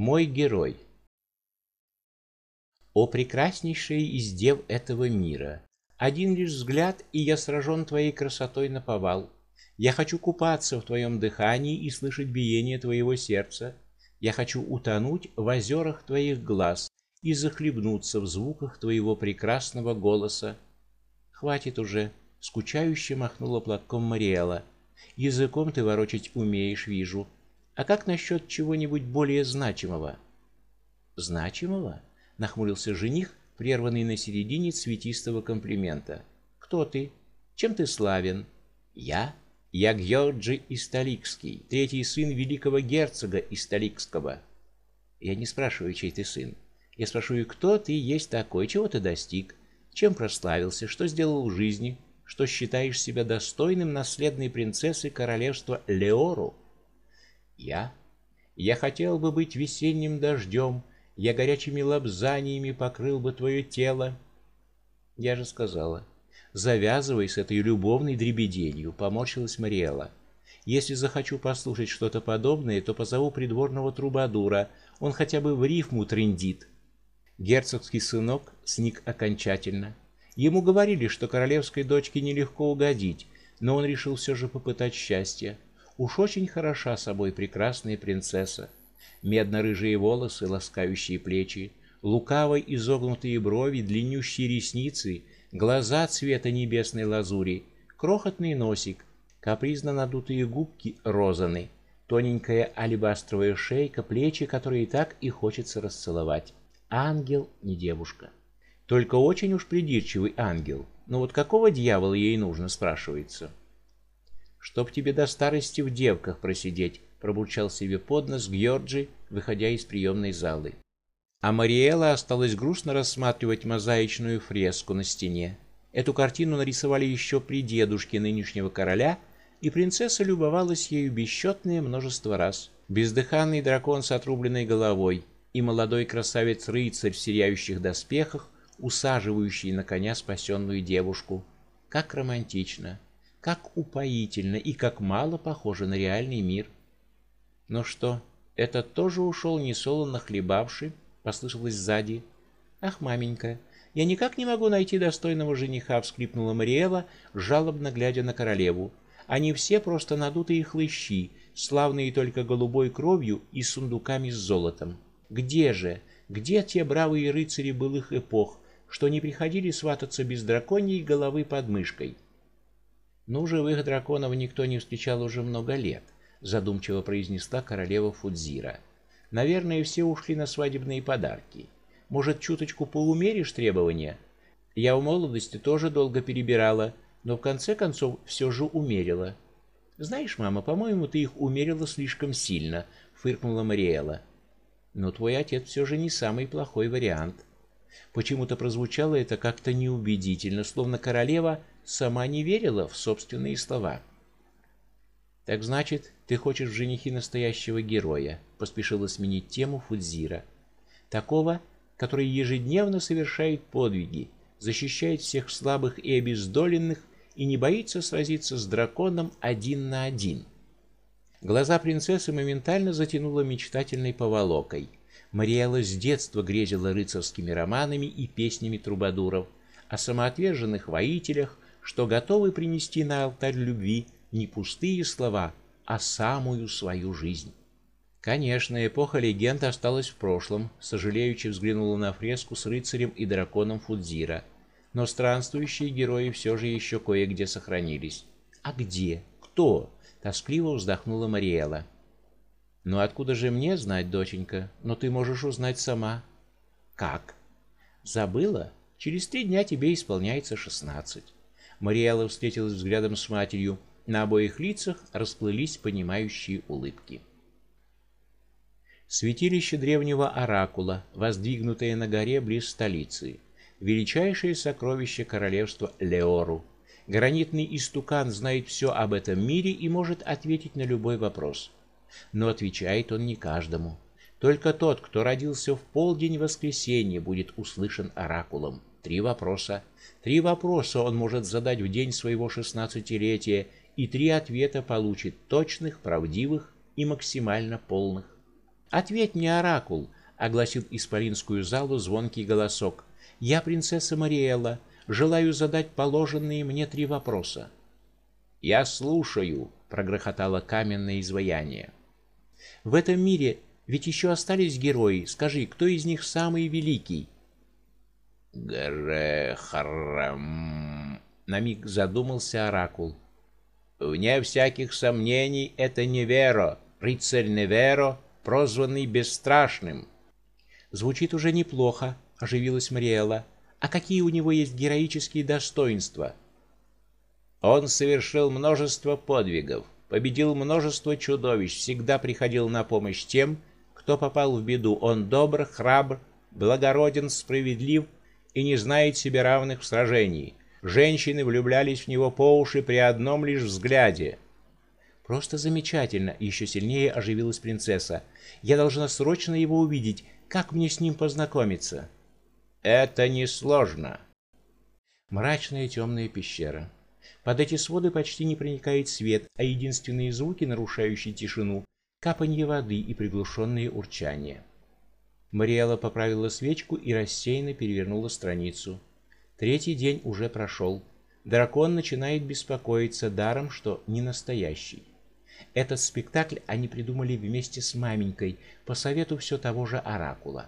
Мой герой. О прекраснейшая из дев этого мира, один лишь взгляд, и я сражен твоей красотой наповал. Я хочу купаться в твоем дыхании и слышать биение твоего сердца. Я хочу утонуть в озерах твоих глаз и захлебнуться в звуках твоего прекрасного голоса. Хватит уже, скучающе махнула платком Мариэла. Языком ты ворочать умеешь, вижу. А как насчет чего-нибудь более значимого? Значимого? нахмурился жених, прерванный на середине цветистого комплимента. Кто ты? Чем ты славен? Я я Георгий Исталикский, третий сын великого герцога Исталикского. Я не спрашиваю, чей ты сын. Я спрашиваю, кто ты есть такой, чего ты достиг, чем прославился, что сделал в жизни, что считаешь себя достойным наследной принцессы королевства Леору. Я я хотел бы быть весенним дождем, я горячими лобзаниями покрыл бы твое тело. Я же сказала: "Завязывай с этой любовной дребеденью", поморщилась Мариэла. Если захочу послушать что-то подобное, то позову придворного трубадура, он хотя бы в рифму трындит. Герцогский сынок сник окончательно. Ему говорили, что королевской дочке нелегко угодить, но он решил все же попытать счастье. Уж очень хороша собой прекрасная принцесса. Медно-рыжие волосы, ласкающие плечи, лукаво изогнутые брови, длиннющие ресницы, глаза цвета небесной лазури, крохотный носик, капризно надутые губки розаны, тоненькая алебастровая шейка, плечи, которые так и хочется расцеловать. Ангел, не девушка. Только очень уж придирчивый ангел. Но вот какого дьявола ей нужно, спрашивается. Чтоб тебе до старости в девках просидеть, пробурчал себе под нос Георгий, выходя из приемной залы. А Мариэла осталась грустно рассматривать мозаичную фреску на стене. Эту картину нарисовали еще при дедушке нынешнего короля, и принцесса любовалась ею бесчетное множество раз. Бездыханный дракон с отрубленной головой, и молодой красавец-рыцарь в сияющих доспехах, усаживающий на коня спасенную девушку. Как романтично, как упоительно и как мало похоже на реальный мир. Но что, этот тоже ушел несолоно хлебавший, послышалось сзади. Ах, маменька, я никак не могу найти достойного жениха, всхлипнула Мариэла, жалобно глядя на королеву. Они все просто надутые хлыщи, славные только голубой кровью и сундуками с золотом. Где же, где те бравые рыцари былых эпох, что не приходили свататься без драконьей головы под мышкой? Ну, живых драконов никто не встречал уже много лет, задумчиво произнесла королева Фудзира. Наверное, все ушли на свадебные подарки. Может, чуточку поумеришь требования? Я в молодости тоже долго перебирала, но в конце концов все же умерила. Знаешь, мама, по-моему, ты их умерила слишком сильно, фыркнула Мариэла. Но твой отец все же не самый плохой вариант. Почему-то прозвучало это как-то неубедительно, словно королева сама не верила в собственные слова. Так значит, ты хочешь в женихи настоящего героя, поспешила сменить тему Фудзира. Такого, который ежедневно совершает подвиги, защищает всех слабых и обездоленных и не боится сразиться с драконом один на один. Глаза принцессы моментально затянуло мечтательной поволокой. Мариэла с детства грезила рыцарскими романами и песнями трубадуров, о самоотверженных воителях, что готовы принести на алтарь любви не пустые слова, а самую свою жизнь. Конечно, эпоха легенд осталась в прошлом, сожалеючи взглянула на фреску с рыцарем и драконом Фудзира. Но странствующие герои все же еще кое-где сохранились. А где? Кто? тоскливо вздохнула Мариэла. Ну откуда же мне знать, доченька? Но ты можешь узнать сама. Как? Забыла? Через три дня тебе исполняется шестнадцать. Мариэла встретилась взглядом с матерью. На обоих лицах расплылись понимающие улыбки. Святилище древнего оракула, воздвигнутое на горе близ столицы, величайшее сокровище королевства Леору. Гранитный истукан знает все об этом мире и может ответить на любой вопрос. Но отвечает он не каждому. Только тот, кто родился в полдень воскресенья, будет услышан оракулом. Три вопроса. Три вопроса он может задать в день своего шестнадцатилетия, и три ответа получит точных, правдивых и максимально полных. Ответь мне, оракул, огласил исполинскую залу звонкий голосок. Я принцесса Мариэла, желаю задать положенные мне три вопроса. Я слушаю, прогрохотало каменное изваяние. В этом мире ведь еще остались герои. Скажи, кто из них самый великий? Грехарам. На миг задумался оракул. Вне всяких сомнений, это Неверо, рыцарь Неверо, прозванный Бесстрашным. Звучит уже неплохо, оживилась Мариэла. А какие у него есть героические достоинства? Он совершил множество подвигов, победил множество чудовищ, всегда приходил на помощь тем, кто попал в беду. Он добр, храбр, благороден, справедлив и не знает себе равных в сражении. Женщины влюблялись в него по уши при одном лишь взгляде. Просто замечательно, еще сильнее оживилась принцесса. Я должна срочно его увидеть. Как мне с ним познакомиться? Это несложно. Мрачная темная пещера. Под эти своды почти не проникает свет, а единственные звуки, нарушающие тишину, капанье воды и приглушенные урчания. Мариэла поправила свечку и рассеянно перевернула страницу. Третий день уже прошел. Дракон начинает беспокоиться даром, что не настоящий. Этот спектакль они придумали вместе с маменькой по совету все того же оракула.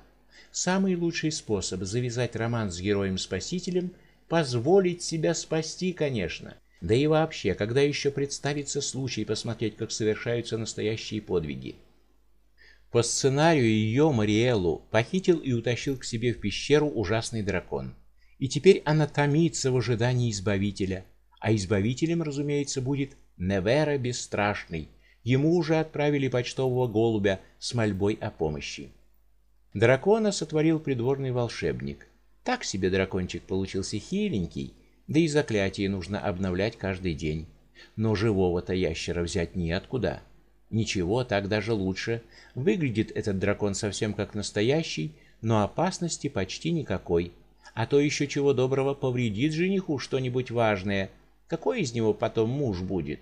Самый лучший способ завязать роман с героем-спасителем позволить себя спасти, конечно. Да и вообще, когда еще представится случай посмотреть, как совершаются настоящие подвиги. По сценарию ее Мариэлу похитил и утащил к себе в пещеру ужасный дракон. И теперь она томится в ожидании избавителя, а избавителем, разумеется, будет Невера бесстрашный. Ему уже отправили почтового голубя с мольбой о помощи. Дракона сотворил придворный волшебник. Так себе дракончик получился хиленький, да и заклятие нужно обновлять каждый день. Но живого-то ящера взять неоткуда. Ничего, так даже лучше. Выглядит этот дракон совсем как настоящий, но опасности почти никакой а то еще чего доброго повредит жениху что-нибудь важное. Какой из него потом муж будет?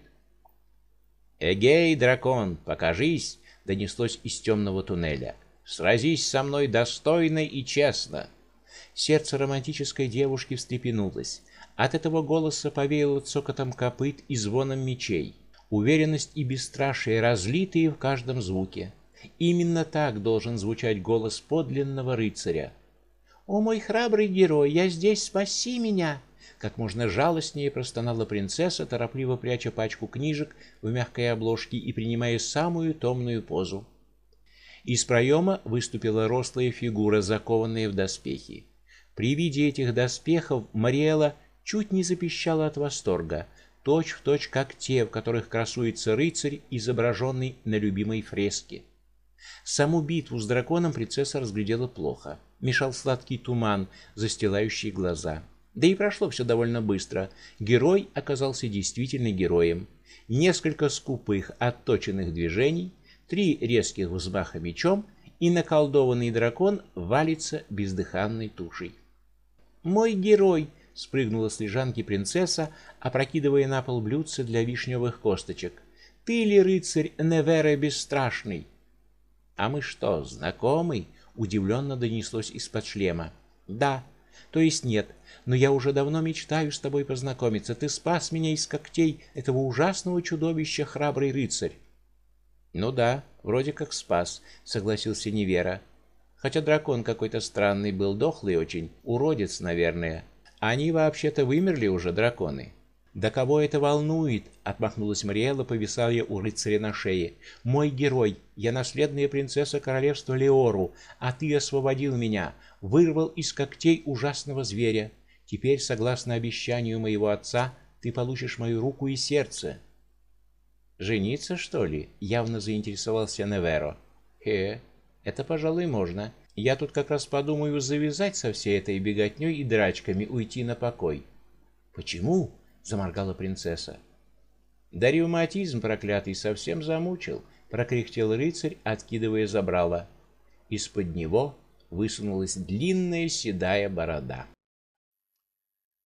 Эгей, дракон, покажись, донеслось из темного туннеля. Сразись со мной достойно и честно. Сердце романтической девушки встрепенулось. От этого голоса повеяло цокотом копыт и звоном мечей. Уверенность и бесстрашие разлитые в каждом звуке. Именно так должен звучать голос подлинного рыцаря. О мой храбрый герой, я здесь, спаси меня! Как можно жалостнее простонала принцесса, торопливо пряча пачку книжек в мягкой обложке и принимая самую томную позу. Из проема выступила рослая фигура, закованная в доспехи. При виде этих доспехов Мариэла чуть не запищала от восторга, точь в точь как те, в которых красуется рыцарь, изображенный на любимой фреске. Саму битву с драконом принцесса разглядела плохо мешал сладкий туман, застилающий глаза. Да и прошло все довольно быстро. Герой оказался действительно героем. Несколько скупых, отточенных движений, три резких взмаха мечом, и наколдованный дракон валится бездыханной тушей. Мой герой, спрыгнула с лежанки принцесса, опрокидывая на пол блюдце для вишневых косточек. Ты ли рыцарь Невера бесстрашный? А мы что, знакомы? удивленно донеслось из-под шлема. Да, то есть нет, но я уже давно мечтаю с тобой познакомиться. Ты спас меня из когтей этого ужасного чудовища, храбрый рыцарь. Ну да, вроде как спас, согласился Невера. Хотя дракон какой-то странный был, дохлый очень, уродец, наверное. Они вообще-то вымерли уже драконы. Да кого это волнует? отмахнулась Мариэла, повисая у рыцаря на шее. Мой герой, я наследная принцесса королевства Леору, а ты освободил меня, вырвал из когтей ужасного зверя. Теперь, согласно обещанию моего отца, ты получишь мою руку и сердце. Жениться, что ли? явно заинтересовался Неверо. Э, это, пожалуй, можно. Я тут как раз подумаю завязать со всей этой беготней и драчками, уйти на покой. Почему? заморгала принцесса. Да ревматизм проклятый совсем замучил, прокряхтел рыцарь, откидывая забрало. Из-под него высунулась длинная седая борода.